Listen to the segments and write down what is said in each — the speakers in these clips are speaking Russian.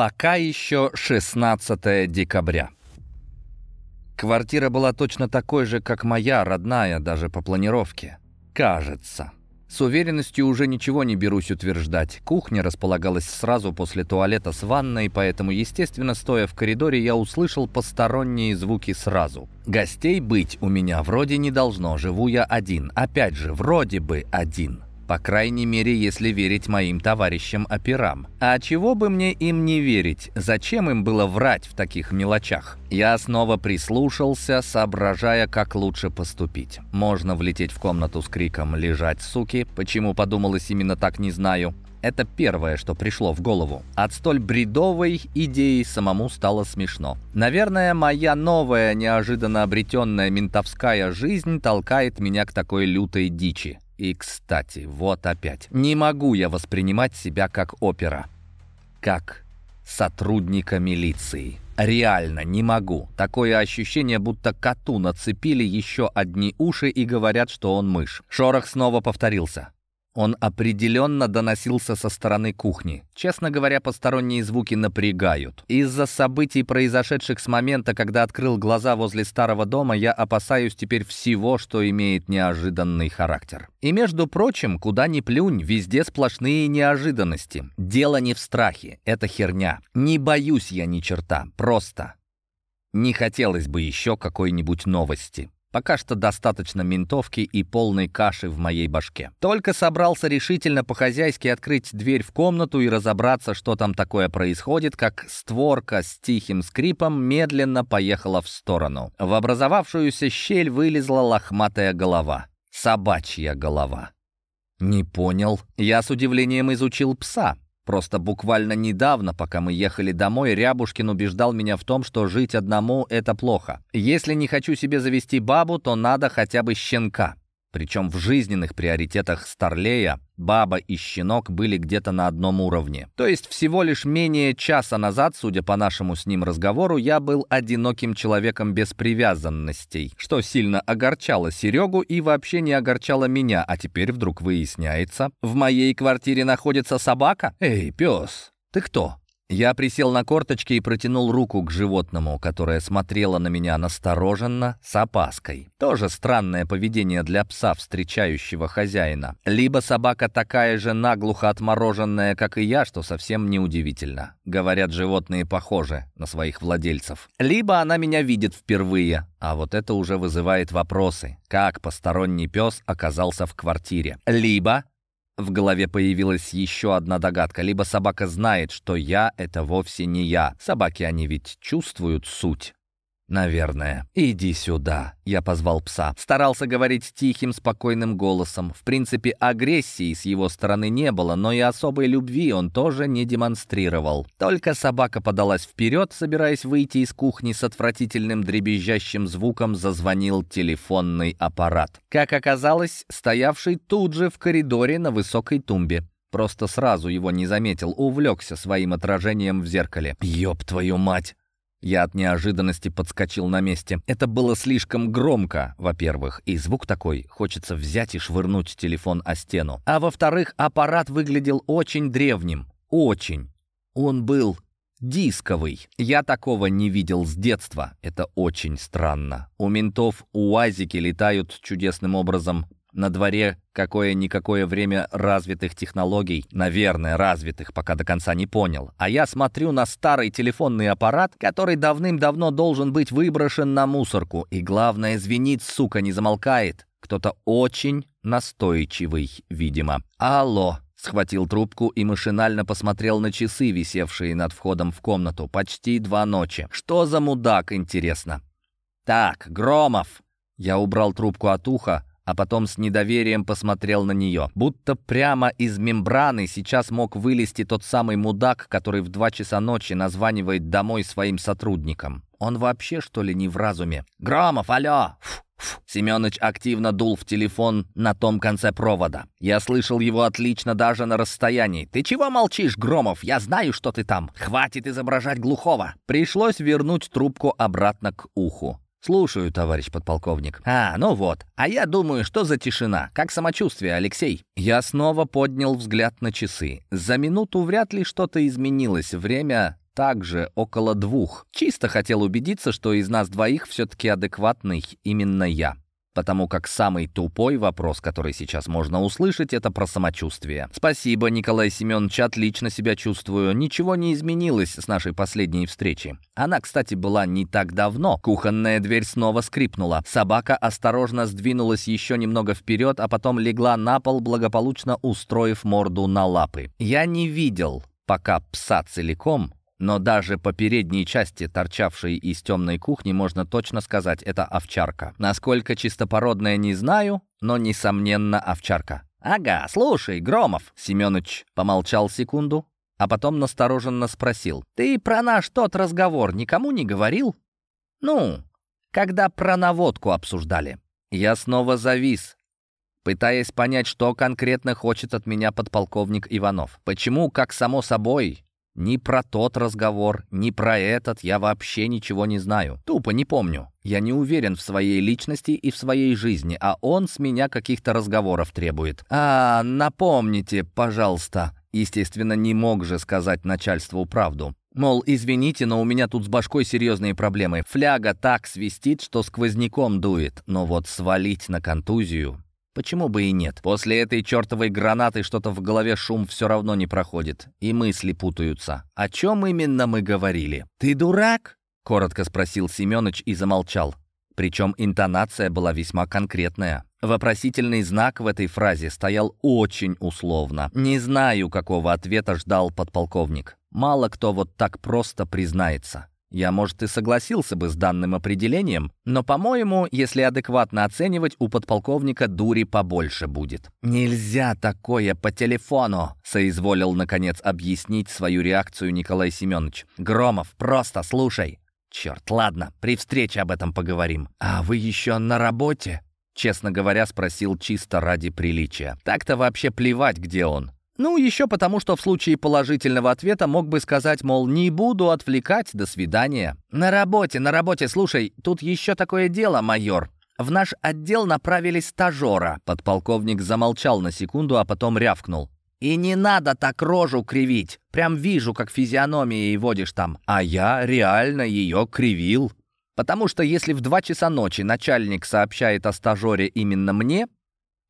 Пока еще 16 декабря. Квартира была точно такой же, как моя, родная, даже по планировке. Кажется. С уверенностью уже ничего не берусь утверждать. Кухня располагалась сразу после туалета с ванной, поэтому, естественно, стоя в коридоре, я услышал посторонние звуки сразу. Гостей быть у меня вроде не должно, живу я один. Опять же, вроде бы один. По крайней мере, если верить моим товарищам-операм. А чего бы мне им не верить? Зачем им было врать в таких мелочах? Я снова прислушался, соображая, как лучше поступить. Можно влететь в комнату с криком «Лежать, суки!» Почему подумалось именно так, не знаю. Это первое, что пришло в голову. От столь бредовой идеи самому стало смешно. Наверное, моя новая, неожиданно обретенная ментовская жизнь толкает меня к такой лютой дичи. И, кстати, вот опять. Не могу я воспринимать себя как опера. Как сотрудника милиции. Реально не могу. Такое ощущение, будто коту нацепили еще одни уши и говорят, что он мышь. Шорох снова повторился. Он определенно доносился со стороны кухни. Честно говоря, посторонние звуки напрягают. Из-за событий, произошедших с момента, когда открыл глаза возле старого дома, я опасаюсь теперь всего, что имеет неожиданный характер. И, между прочим, куда ни плюнь, везде сплошные неожиданности. Дело не в страхе, это херня. Не боюсь я ни черта, просто. Не хотелось бы еще какой-нибудь новости. Пока что достаточно ментовки и полной каши в моей башке. Только собрался решительно по-хозяйски открыть дверь в комнату и разобраться, что там такое происходит, как створка с тихим скрипом медленно поехала в сторону. В образовавшуюся щель вылезла лохматая голова. Собачья голова. Не понял. Я с удивлением изучил пса. Просто буквально недавно, пока мы ехали домой, Рябушкин убеждал меня в том, что жить одному — это плохо. Если не хочу себе завести бабу, то надо хотя бы щенка. Причем в жизненных приоритетах Старлея баба и щенок были где-то на одном уровне. То есть всего лишь менее часа назад, судя по нашему с ним разговору, я был одиноким человеком без привязанностей, что сильно огорчало Серегу и вообще не огорчало меня, а теперь вдруг выясняется, в моей квартире находится собака? Эй, пес, ты кто? Я присел на корточки и протянул руку к животному, которое смотрело на меня настороженно, с опаской. Тоже странное поведение для пса, встречающего хозяина. Либо собака такая же наглухо отмороженная, как и я, что совсем неудивительно. Говорят, животные похожи на своих владельцев. Либо она меня видит впервые, а вот это уже вызывает вопросы. Как посторонний пес оказался в квартире? Либо в голове появилась еще одна догадка. Либо собака знает, что я — это вовсе не я. Собаки, они ведь чувствуют суть. «Наверное. Иди сюда», — я позвал пса. Старался говорить тихим, спокойным голосом. В принципе, агрессии с его стороны не было, но и особой любви он тоже не демонстрировал. Только собака подалась вперед, собираясь выйти из кухни с отвратительным дребезжащим звуком, зазвонил телефонный аппарат. Как оказалось, стоявший тут же в коридоре на высокой тумбе. Просто сразу его не заметил, увлекся своим отражением в зеркале. «Ёб твою мать!» Я от неожиданности подскочил на месте. Это было слишком громко, во-первых, и звук такой, хочется взять и швырнуть телефон о стену. А во-вторых, аппарат выглядел очень древним. Очень. Он был дисковый. Я такого не видел с детства. Это очень странно. У ментов уазики летают чудесным образом на дворе какое-никакое время развитых технологий, наверное, развитых, пока до конца не понял. А я смотрю на старый телефонный аппарат, который давным-давно должен быть выброшен на мусорку. И главное, звенит, сука, не замолкает. Кто-то очень настойчивый, видимо. «Алло!» Схватил трубку и машинально посмотрел на часы, висевшие над входом в комнату. Почти два ночи. Что за мудак, интересно? «Так, Громов!» Я убрал трубку от уха, а потом с недоверием посмотрел на нее. Будто прямо из мембраны сейчас мог вылезти тот самый мудак, который в два часа ночи названивает домой своим сотрудникам. Он вообще, что ли, не в разуме? «Громов, алло!» Фу. Семёныч активно дул в телефон на том конце провода. Я слышал его отлично даже на расстоянии. «Ты чего молчишь, Громов? Я знаю, что ты там. Хватит изображать глухого!» Пришлось вернуть трубку обратно к уху. «Слушаю, товарищ подполковник». «А, ну вот. А я думаю, что за тишина? Как самочувствие, Алексей?» Я снова поднял взгляд на часы. За минуту вряд ли что-то изменилось. Время также около двух. Чисто хотел убедиться, что из нас двоих все-таки адекватный именно я. Потому как самый тупой вопрос, который сейчас можно услышать, это про самочувствие. Спасибо, Николай Семенович, отлично себя чувствую. Ничего не изменилось с нашей последней встречи. Она, кстати, была не так давно. Кухонная дверь снова скрипнула. Собака осторожно сдвинулась еще немного вперед, а потом легла на пол, благополучно устроив морду на лапы. Я не видел пока пса целиком, но даже по передней части, торчавшей из темной кухни, можно точно сказать, это овчарка. Насколько чистопородная, не знаю, но, несомненно, овчарка. «Ага, слушай, Громов!» Семёныч помолчал секунду, а потом настороженно спросил. «Ты про наш тот разговор никому не говорил?» «Ну, когда про наводку обсуждали». Я снова завис, пытаясь понять, что конкретно хочет от меня подполковник Иванов. Почему, как само собой, ни про тот разговор, ни про этот я вообще ничего не знаю. Тупо не помню. Я не уверен в своей личности и в своей жизни, а он с меня каких-то разговоров требует. «А, напомните, пожалуйста». Естественно, не мог же сказать начальству правду. Мол, извините, но у меня тут с башкой серьезные проблемы. Фляга так свистит, что сквозняком дует. Но вот свалить на контузию Почему бы и нет? После этой чертовой гранаты что-то в голове шум все равно не проходит, и мысли путаются. О чем именно мы говорили? «Ты дурак?» — коротко спросил Семенович и замолчал. Причем интонация была весьма конкретная. Вопросительный знак в этой фразе стоял очень условно. Не знаю, какого ответа ждал подполковник. Мало кто вот так просто признается. Я, может, и согласился бы с данным определением, но, по-моему, если адекватно оценивать, у подполковника дури побольше будет. «Нельзя такое по телефону», — соизволил, наконец, объяснить свою реакцию Николай Семенович. «Громов, просто слушай». «Черт, ладно, при встрече об этом поговорим». «А вы еще на работе?» Честно говоря, спросил чисто ради приличия. Так-то вообще плевать, где он. Ну, еще потому, что в случае положительного ответа мог бы сказать, мол, не буду отвлекать, до свидания. На работе, на работе, слушай, тут еще такое дело, майор. В наш отдел направили стажера. Подполковник замолчал на секунду, а потом рявкнул. «И не надо так рожу кривить. Прям вижу, как физиономией водишь там. А я реально ее кривил. Потому что если в два часа ночи начальник сообщает о стажере именно мне,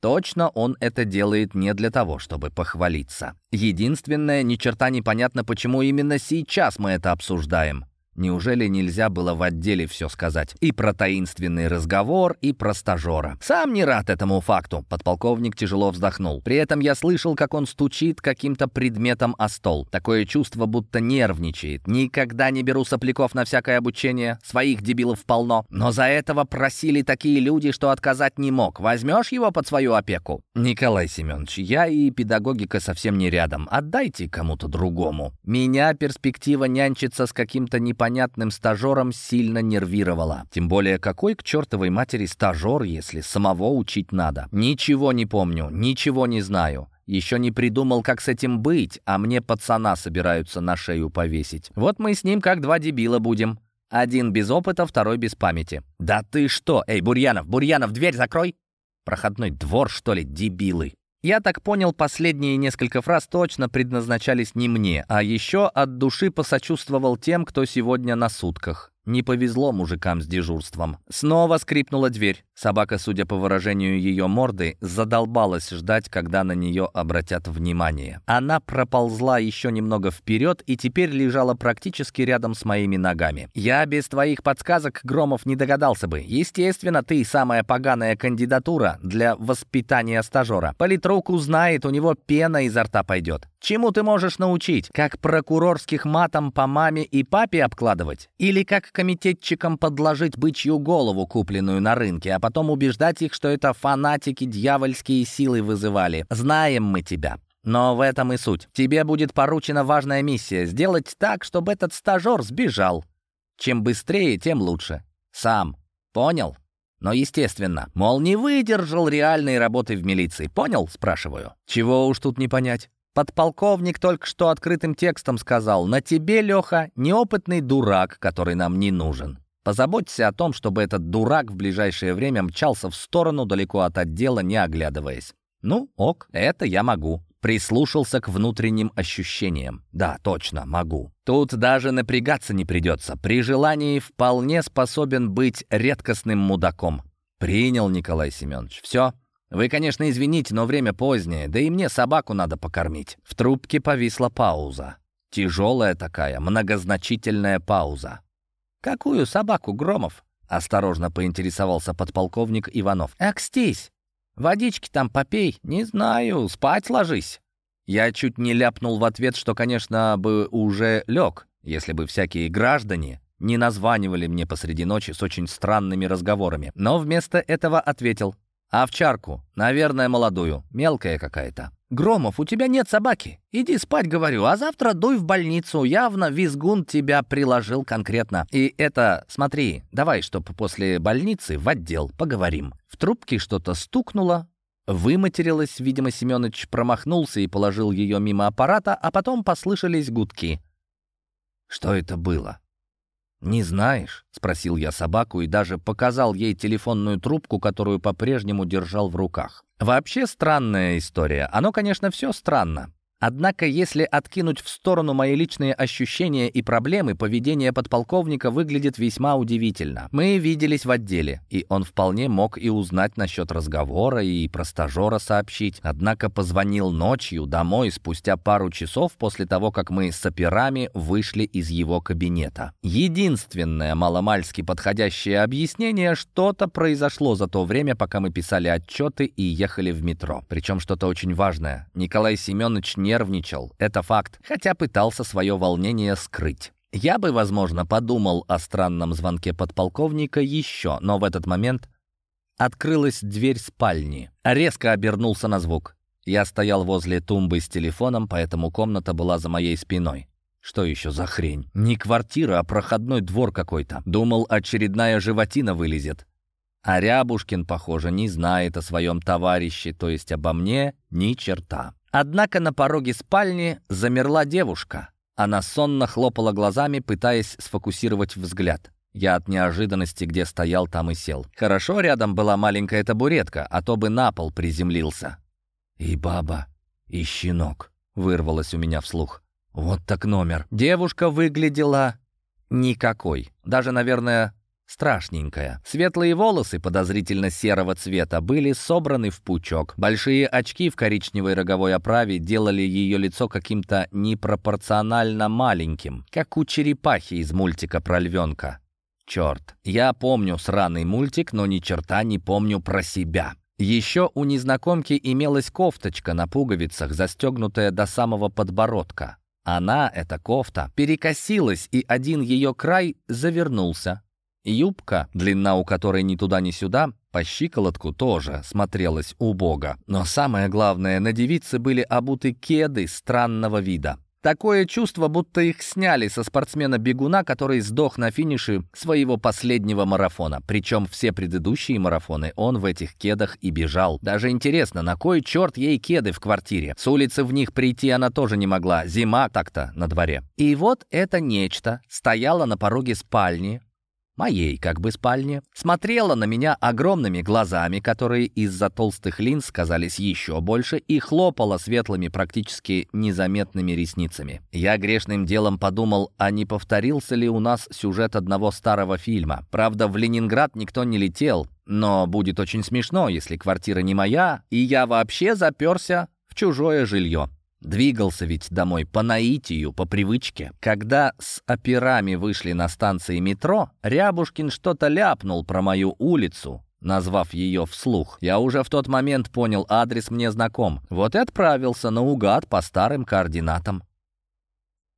Точно он это делает не для того, чтобы похвалиться. Единственное, ни черта непонятно, почему именно сейчас мы это обсуждаем. Неужели нельзя было в отделе все сказать? И про таинственный разговор, и про стажера. Сам не рад этому факту. Подполковник тяжело вздохнул. При этом я слышал, как он стучит каким-то предметом о стол. Такое чувство, будто нервничает. Никогда не беру сопляков на всякое обучение. Своих дебилов полно. Но за этого просили такие люди, что отказать не мог. Возьмешь его под свою опеку? Николай Семенович, я и педагогика совсем не рядом. Отдайте кому-то другому. Меня перспектива нянчиться с каким-то непонятным непонятным стажером сильно нервировала. Тем более, какой к чертовой матери стажер, если самого учить надо? Ничего не помню, ничего не знаю. Еще не придумал, как с этим быть, а мне пацана собираются на шею повесить. Вот мы с ним как два дебила будем. Один без опыта, второй без памяти. «Да ты что? Эй, Бурьянов, Бурьянов, дверь закрой!» «Проходной двор, что ли, дебилы?» Я так понял, последние несколько фраз точно предназначались не мне, а еще от души посочувствовал тем, кто сегодня на сутках. Не повезло мужикам с дежурством. Снова скрипнула дверь. Собака, судя по выражению ее морды, задолбалась ждать, когда на нее обратят внимание. Она проползла еще немного вперед и теперь лежала практически рядом с моими ногами. Я без твоих подсказок, Громов, не догадался бы. Естественно, ты самая поганая кандидатура для воспитания стажера. Политрук узнает, у него пена изо рта пойдет. Чему ты можешь научить? Как прокурорских матом по маме и папе обкладывать? Или как комитетчикам подложить бычью голову, купленную на рынке, а потом убеждать их, что это фанатики дьявольские силы вызывали? Знаем мы тебя. Но в этом и суть. Тебе будет поручена важная миссия — сделать так, чтобы этот стажер сбежал. Чем быстрее, тем лучше. Сам. Понял? Но естественно. Мол, не выдержал реальной работы в милиции. Понял? Спрашиваю. Чего уж тут не понять. Подполковник только что открытым текстом сказал, «На тебе, Леха, неопытный дурак, который нам не нужен. Позаботься о том, чтобы этот дурак в ближайшее время мчался в сторону далеко от отдела, не оглядываясь». «Ну, ок, это я могу». Прислушался к внутренним ощущениям. Да, точно, могу. Тут даже напрягаться не придется. При желании вполне способен быть редкостным мудаком. Принял Николай Семенович. Все. Вы, конечно, извините, но время позднее, да и мне собаку надо покормить. В трубке повисла пауза. Тяжелая такая, многозначительная пауза. «Какую собаку, Громов?» — осторожно поинтересовался подполковник Иванов. «Экстись! Водички там попей. Не знаю, спать ложись». Я чуть не ляпнул в ответ, что, конечно, бы уже лег, если бы всякие граждане не названивали мне посреди ночи с очень странными разговорами. Но вместо этого ответил. «Овчарку. Наверное, молодую. Мелкая какая-то». «Громов, у тебя нет собаки. Иди спать, говорю, а завтра дуй в больницу. Явно визгун тебя приложил конкретно. И это, смотри, давай, чтоб после больницы в отдел поговорим». В трубке что-то стукнуло, выматерилась, видимо, Семёныч промахнулся и положил ее мимо аппарата, а потом послышались гудки. Что это было? «Не знаешь?» — спросил я собаку и даже показал ей телефонную трубку, которую по-прежнему держал в руках. Вообще странная история. Оно, конечно, все странно. Однако, если откинуть в сторону мои личные ощущения и проблемы, поведение подполковника выглядит весьма удивительно. Мы виделись в отделе, и он вполне мог и узнать насчет разговора, и про стажера сообщить. Однако позвонил ночью домой спустя пару часов после того, как мы с операми вышли из его кабинета. Единственное маломальски подходящее объяснение, что-то произошло за то время, пока мы писали отчеты и ехали в метро. Причем что-то очень важное. Николай Семенович не нервничал, это факт, хотя пытался свое волнение скрыть. Я бы, возможно, подумал о странном звонке подполковника еще, но в этот момент открылась дверь спальни. Резко обернулся на звук. Я стоял возле тумбы с телефоном, поэтому комната была за моей спиной. Что еще за хрень? Не квартира, а проходной двор какой-то. Думал, очередная животина вылезет. А Рябушкин, похоже, не знает о своем товарище, то есть обо мне ни черта. Однако на пороге спальни замерла девушка. Она сонно хлопала глазами, пытаясь сфокусировать взгляд. Я от неожиданности, где стоял, там и сел. Хорошо, рядом была маленькая табуретка, а то бы на пол приземлился. «И баба, и щенок», — вырвалось у меня вслух. «Вот так номер». Девушка выглядела никакой. Даже, наверное, страшненькая. Светлые волосы подозрительно серого цвета были собраны в пучок. Большие очки в коричневой роговой оправе делали ее лицо каким-то непропорционально маленьким, как у черепахи из мультика про львенка. Черт, я помню сраный мультик, но ни черта не помню про себя. Еще у незнакомки имелась кофточка на пуговицах, застегнутая до самого подбородка. Она, эта кофта, перекосилась, и один ее край завернулся. Юбка, длина у которой ни туда ни сюда, по щиколотку тоже смотрелась убого. Но самое главное, на девице были обуты кеды странного вида. Такое чувство, будто их сняли со спортсмена-бегуна, который сдох на финише своего последнего марафона. Причем все предыдущие марафоны он в этих кедах и бежал. Даже интересно, на кой черт ей кеды в квартире? С улицы в них прийти она тоже не могла. Зима так-то на дворе. И вот это нечто стояло на пороге спальни, моей как бы спальне, смотрела на меня огромными глазами, которые из-за толстых линз казались еще больше, и хлопала светлыми, практически незаметными ресницами. Я грешным делом подумал, а не повторился ли у нас сюжет одного старого фильма. Правда, в Ленинград никто не летел, но будет очень смешно, если квартира не моя, и я вообще заперся в чужое жилье. Двигался ведь домой по наитию, по привычке. Когда с операми вышли на станции метро, Рябушкин что-то ляпнул про мою улицу, назвав ее вслух. Я уже в тот момент понял, адрес мне знаком. Вот и отправился наугад по старым координатам.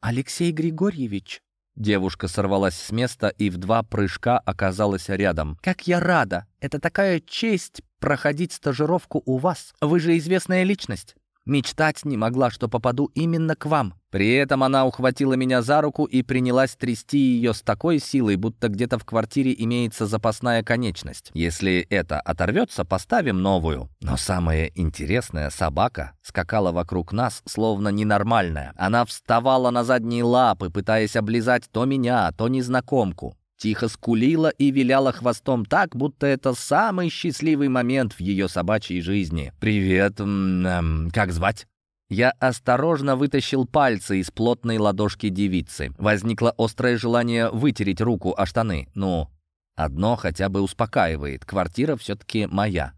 «Алексей Григорьевич», Девушка сорвалась с места и в два прыжка оказалась рядом. «Как я рада! Это такая честь проходить стажировку у вас. Вы же известная личность. Мечтать не могла, что попаду именно к вам. При этом она ухватила меня за руку и принялась трясти ее с такой силой, будто где-то в квартире имеется запасная конечность. Если это оторвется, поставим новую. Но самое интересное, собака скакала вокруг нас, словно ненормальная. Она вставала на задние лапы, пытаясь облизать то меня, то незнакомку тихо скулила и виляла хвостом так, будто это самый счастливый момент в ее собачьей жизни. «Привет, м -м, как звать?» Я осторожно вытащил пальцы из плотной ладошки девицы. Возникло острое желание вытереть руку о штаны. Ну, одно хотя бы успокаивает. Квартира все-таки моя.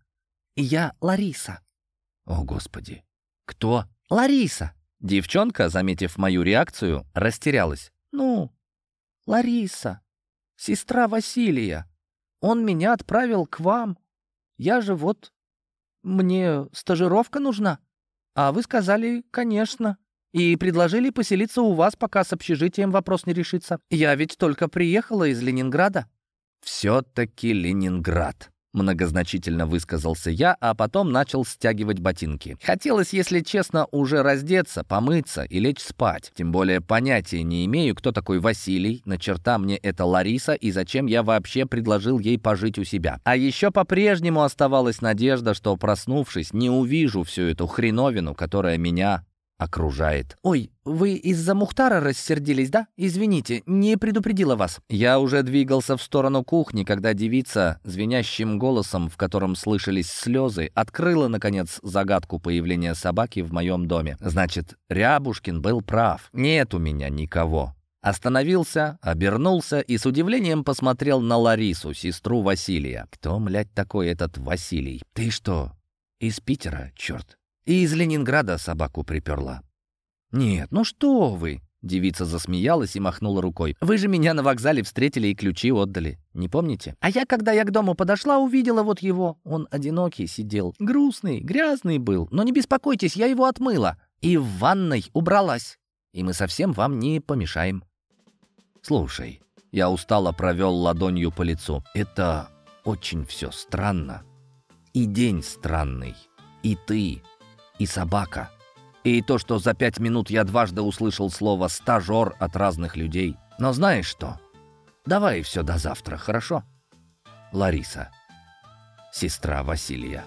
«Я Лариса». О, Господи. Кто? «Лариса». Девчонка, заметив мою реакцию, растерялась. «Ну, Лариса, сестра Василия. Он меня отправил к вам. Я же вот... Мне стажировка нужна». А вы сказали «конечно». И предложили поселиться у вас, пока с общежитием вопрос не решится. Я ведь только приехала из Ленинграда». «Все-таки Ленинград», — многозначительно высказался я, а потом начал стягивать ботинки. Хотелось, если честно, уже раздеться, помыться и лечь спать. Тем более понятия не имею, кто такой Василий, на черта мне это Лариса и зачем я вообще предложил ей пожить у себя. А еще по-прежнему оставалась надежда, что, проснувшись, не увижу всю эту хреновину, которая меня окружает. «Ой, вы из-за Мухтара рассердились, да? Извините, не предупредила вас». Я уже двигался в сторону кухни, когда девица, звенящим голосом, в котором слышались слезы, открыла, наконец, загадку появления собаки в моем доме. Значит, Рябушкин был прав. Нет у меня никого. Остановился, обернулся и с удивлением посмотрел на Ларису, сестру Василия. Кто, млядь, такой этот Василий? Ты что, из Питера, черт? И из Ленинграда собаку приперла. «Нет, ну что вы!» Девица засмеялась и махнула рукой. «Вы же меня на вокзале встретили и ключи отдали. Не помните? А я, когда я к дому подошла, увидела вот его. Он одинокий сидел. Грустный, грязный был. Но не беспокойтесь, я его отмыла. И в ванной убралась. И мы совсем вам не помешаем». «Слушай, я устало провел ладонью по лицу. Это очень все странно. И день странный. И ты и собака. И то, что за пять минут я дважды услышал слово «стажер» от разных людей. Но знаешь что? Давай все до завтра, хорошо? Лариса, сестра Василия.